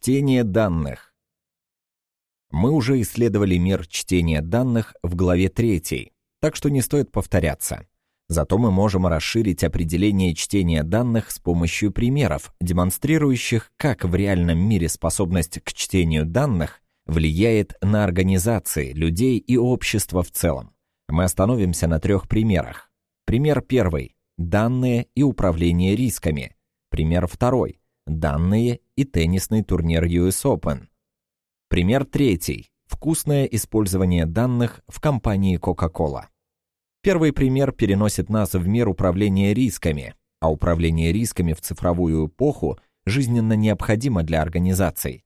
Чтение данных. Мы уже исследовали мир чтения данных в главе 3, так что не стоит повторяться. Зато мы можем расширить определение чтения данных с помощью примеров, демонстрирующих, как в реальном мире способность к чтению данных влияет на организации, людей и общество в целом. Мы остановимся на трех примерах. Пример первый – данные и управление рисками. Пример второй – данные и теннисный турнир US Open. Пример третий – вкусное использование данных в компании Coca-Cola. Первый пример переносит нас в мир управления рисками, а управление рисками в цифровую эпоху жизненно необходимо для организаций.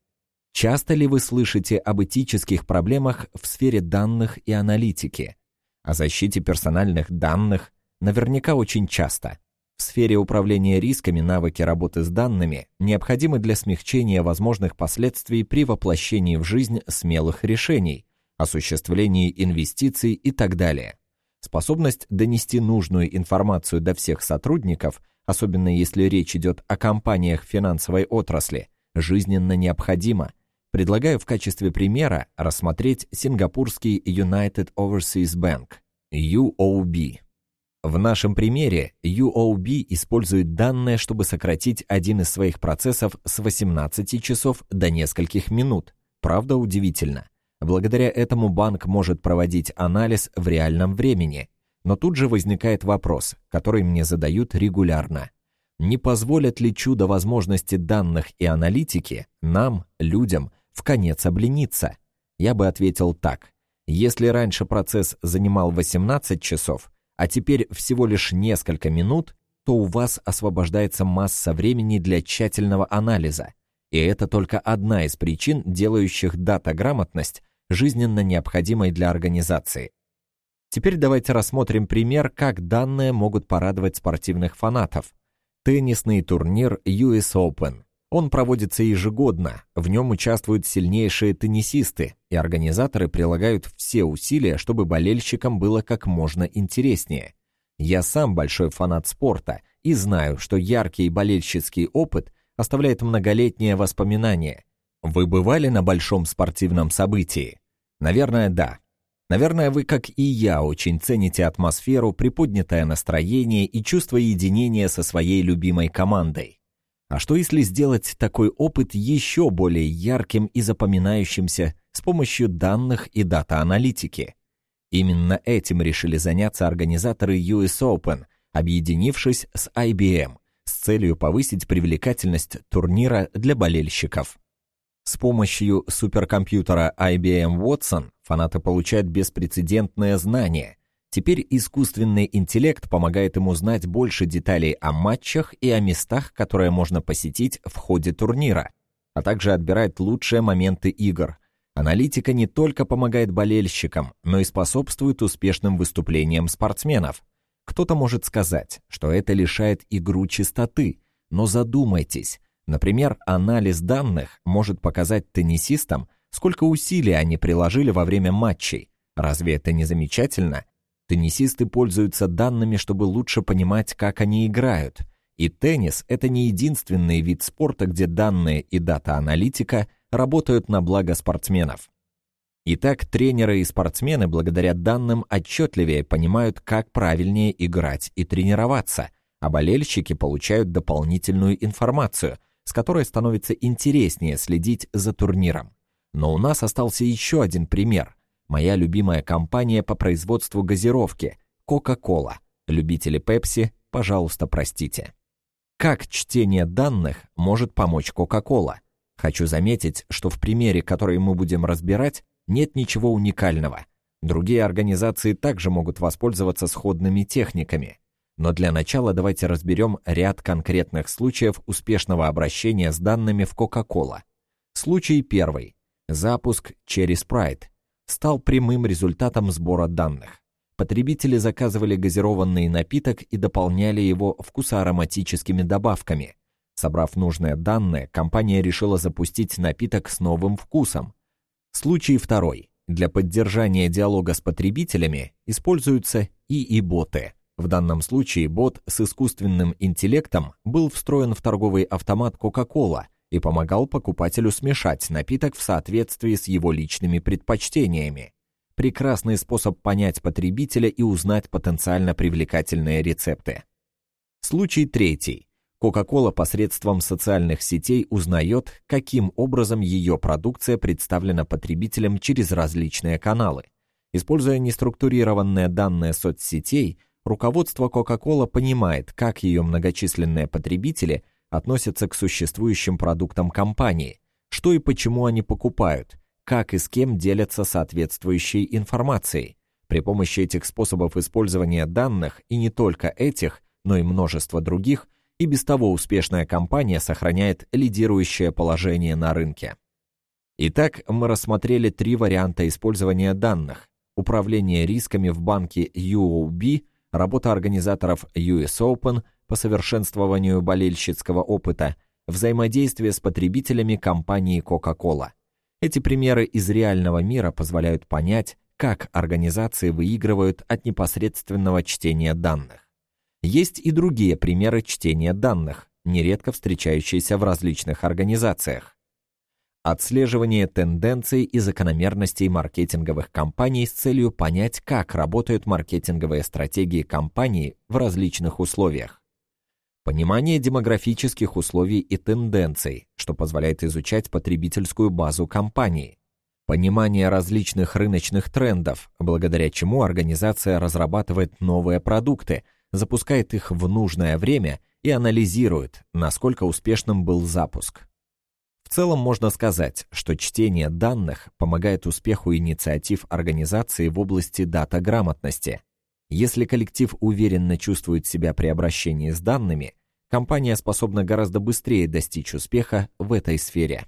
Часто ли вы слышите об этических проблемах в сфере данных и аналитики? О защите персональных данных наверняка очень часто. В сфере управления рисками навыки работы с данными необходимы для смягчения возможных последствий при воплощении в жизнь смелых решений, осуществлении инвестиций и так далее. Способность донести нужную информацию до всех сотрудников, особенно если речь идет о компаниях финансовой отрасли, жизненно необходима. Предлагаю в качестве примера рассмотреть сингапурский United Overseas Bank, UOB. В нашем примере UOB использует данные, чтобы сократить один из своих процессов с 18 часов до нескольких минут. Правда удивительно? Благодаря этому банк может проводить анализ в реальном времени. Но тут же возникает вопрос, который мне задают регулярно. Не позволят ли чудо возможности данных и аналитики нам, людям, в конец облениться? Я бы ответил так. Если раньше процесс занимал 18 часов, а теперь всего лишь несколько минут, то у вас освобождается масса времени для тщательного анализа. И это только одна из причин, делающих дата-грамотность жизненно необходимой для организации. Теперь давайте рассмотрим пример, как данные могут порадовать спортивных фанатов. Теннисный турнир US Open. Он проводится ежегодно, в нем участвуют сильнейшие теннисисты, и организаторы прилагают все усилия, чтобы болельщикам было как можно интереснее. Я сам большой фанат спорта и знаю, что яркий болельщицкий опыт оставляет многолетние воспоминания. Вы бывали на большом спортивном событии? Наверное, да. Наверное, вы, как и я, очень цените атмосферу, приподнятое настроение и чувство единения со своей любимой командой. А что если сделать такой опыт еще более ярким и запоминающимся с помощью данных и дата-аналитики? Именно этим решили заняться организаторы US Open, объединившись с IBM с целью повысить привлекательность турнира для болельщиков. С помощью суперкомпьютера IBM Watson фанаты получают беспрецедентное знание. Теперь искусственный интеллект помогает им узнать больше деталей о матчах и о местах, которые можно посетить в ходе турнира, а также отбирает лучшие моменты игр. Аналитика не только помогает болельщикам, но и способствует успешным выступлениям спортсменов. Кто-то может сказать, что это лишает игру чистоты, но задумайтесь, Например, анализ данных может показать теннисистам, сколько усилий они приложили во время матчей. Разве это не замечательно? Теннисисты пользуются данными, чтобы лучше понимать, как они играют. И теннис – это не единственный вид спорта, где данные и дата-аналитика работают на благо спортсменов. Итак, тренеры и спортсмены благодаря данным отчетливее понимают, как правильнее играть и тренироваться, а болельщики получают дополнительную информацию – с которой становится интереснее следить за турниром. Но у нас остался еще один пример. Моя любимая компания по производству газировки – Coca-Cola. Любители Pepsi, пожалуйста, простите. Как чтение данных может помочь Coca-Cola? Хочу заметить, что в примере, который мы будем разбирать, нет ничего уникального. Другие организации также могут воспользоваться сходными техниками. Но для начала давайте разберем ряд конкретных случаев успешного обращения с данными в Coca-Cola. Случай первый. Запуск через Pride стал прямым результатом сбора данных. Потребители заказывали газированный напиток и дополняли его вкусоароматическими добавками. Собрав нужные данные, компания решила запустить напиток с новым вкусом. Случай второй. Для поддержания диалога с потребителями используются ИИ-боты – в данном случае бот с искусственным интеллектом был встроен в торговый автомат Coca-Cola и помогал покупателю смешать напиток в соответствии с его личными предпочтениями. Прекрасный способ понять потребителя и узнать потенциально привлекательные рецепты. Случай третий. Coca-Cola посредством социальных сетей узнает, каким образом ее продукция представлена потребителям через различные каналы. Используя неструктурированные данные соцсетей, руководство Coca-Cola понимает, как ее многочисленные потребители относятся к существующим продуктам компании, что и почему они покупают, как и с кем делятся соответствующей информацией. При помощи этих способов использования данных, и не только этих, но и множество других, и без того успешная компания сохраняет лидирующее положение на рынке. Итак, мы рассмотрели три варианта использования данных. Управление рисками в банке UOB, работа организаторов US Open по совершенствованию болельщицкого опыта, взаимодействие с потребителями компании Coca-Cola. Эти примеры из реального мира позволяют понять, как организации выигрывают от непосредственного чтения данных. Есть и другие примеры чтения данных, нередко встречающиеся в различных организациях. Отслеживание тенденций и закономерностей маркетинговых кампаний с целью понять, как работают маркетинговые стратегии компании в различных условиях. Понимание демографических условий и тенденций, что позволяет изучать потребительскую базу компании. Понимание различных рыночных трендов, благодаря чему организация разрабатывает новые продукты, запускает их в нужное время и анализирует, насколько успешным был запуск. В целом можно сказать, что чтение данных помогает успеху инициатив организации в области дата-грамотности. Если коллектив уверенно чувствует себя при обращении с данными, компания способна гораздо быстрее достичь успеха в этой сфере.